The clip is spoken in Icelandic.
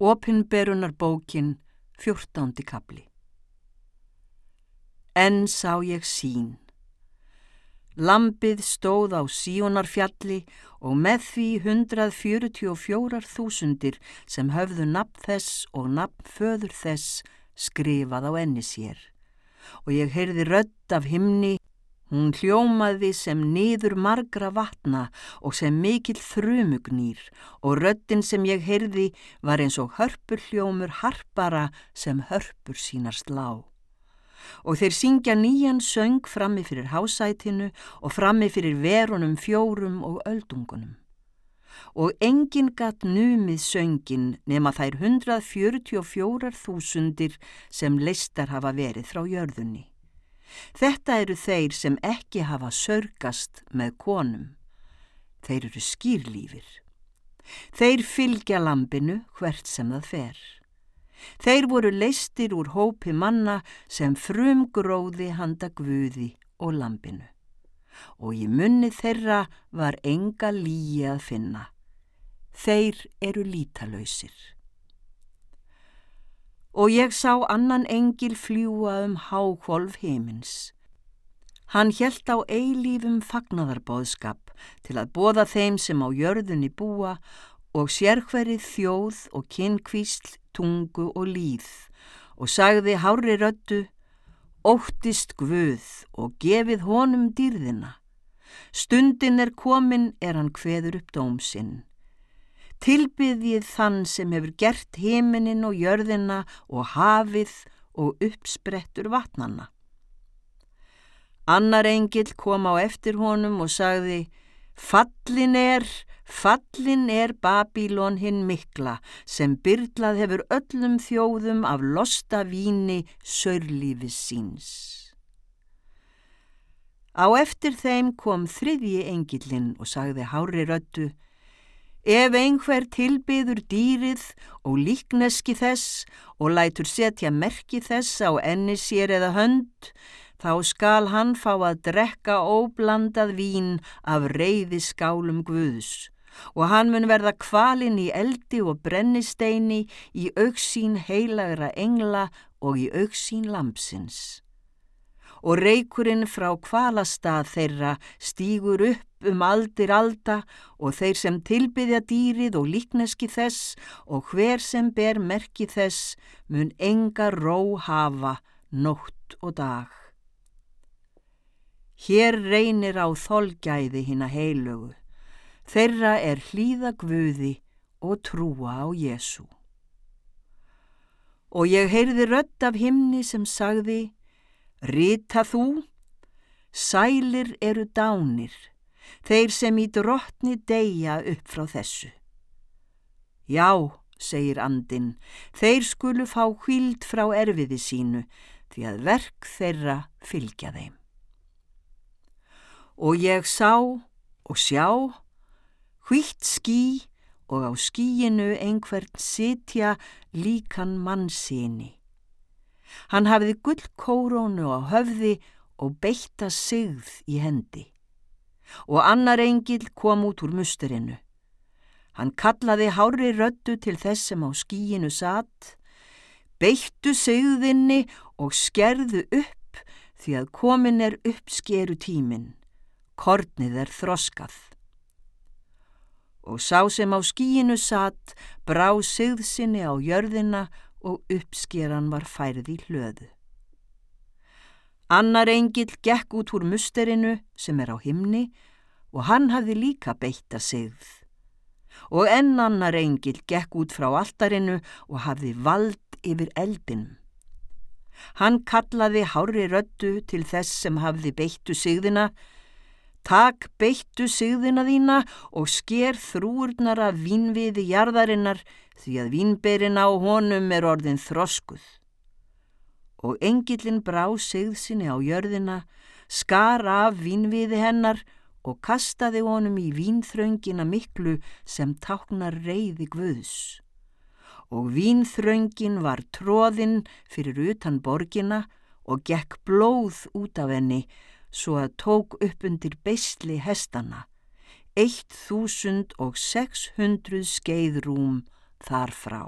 Opinberunar bókin, fjórtándi kapli. En sá ég sín. Lampið stóð á síunarfjalli og með því 144 þúsundir sem höfðu nafn þess og nafn föður þess skrifað á enni sér. Og ég heyrði rött af himni, hún hljómaði sem niður margra vatna og sem mikill þrumugnýr og röttin sem ég heyrði var eins og hörpur hljómur harpara sem hörpur sínar slá og þeir syngja nýjan söng frammi fyrir hásætinu og frammi fyrir verunum fjórum og öldungunum. Og enginn gatt numið söngin nema þær 144.000 sem listar hafa verið frá jörðunni. Þetta eru þeir sem ekki hafa sörgast með konum. Þeir eru skýrlífir. Þeir fylgja lampinu hvert sem það fer. Þeir voru leistir úr hópi manna sem frumgróði handa guði og lampinu. Og í munni þeirra var enga líi að finna. Þeir eru lítalöysir. Og ég sá annan engil fljúa um hákvolf heimins. Hann hjælt á eilífum fagnadarbóðskap til að bóða þeim sem á jörðunni búa og sérhverið þjóð og kynkvísl tungu og líð og sagði hári röttu, óttist Guð og gefið honum dýrðina. Stundin er komin er hann hveður upp dómsinn. Tilbyðið þann sem hefur gert heiminin og jörðina og hafið og uppsprettur vatnanna. Annar engil kom á eftir honum og sagði, fallin er, Fallin er Babílon hinn mikla sem byrlað hefur öllum þjóðum af losta víni sörlífis síns. Á eftir þeim kom þriðji engilinn og sagði hári röttu Ef einhver tilbyður dýrið og líkneski þess og lætur setja merki þess á enni sér eða hönd, þá skal hann fá að drekka óblandað vín af reyði skálum Guðs og hann mun verða kvalinn í eldi og brennisteini í auksín heilagra engla og í auksín lampsins. Og reykurinn frá kvalastað þeirra stýgur upp um aldir alda og þeir sem tilbyðja dýrið og líkneski þess og hver sem ber merki þess mun enga ró hafa nótt og dag. Hér reynir á þolgæði hinn að heilögu. Þeirra er hlýða Guði og trúa á Jésu. Og ég heyrði rött af himni sem sagði, Rita þú, sælir eru dánir, þeir sem í drottni deyja upp frá þessu. Já, segir andin, þeir skulu fá hvild frá erfiði sínu, því að verk þeirra fylgja þeim. Og ég sá og sjá, hvitt skí og á skíinu einhvern sitja líkan mannsini. Hann hafiði gull kórónu á höfði og beitta sigð í hendi. Og annar engil kom út úr musturinu. Hann kallaði hári röttu til þess sem á skíinu satt, beittu sigðinni og skerðu upp því að komin er uppskeru tímin. Kornið er þroskað og sá sem á skíinu satt brá sigðsinni á jörðina og uppskeran var færð í hlöðu. Annar engil gekk út úr musterinu sem er á himni og hann hafði líka beitta sigð. Og enn annar engil gekk út frá altarinu og hafði vald yfir eldinum. Hann kallaði hári röttu til þess sem hafði beittu sigðina Takk beittu sigðina þína og sker þrúurnar af vínviði jarðarinnar því að vínberin á honum er orðin þroskuð. Og engillin brá sigðsinni á jörðina, skar af vínviði hennar og kastaði honum í vínþröngina miklu sem táknar reyði guðs. Og vínþröngin var tróðinn fyrir utan borgina og gekk blóð út af henni svo að tók upp undir beisli hestana, eitt þúsund og sex hundruð skeiðrúm þar frá.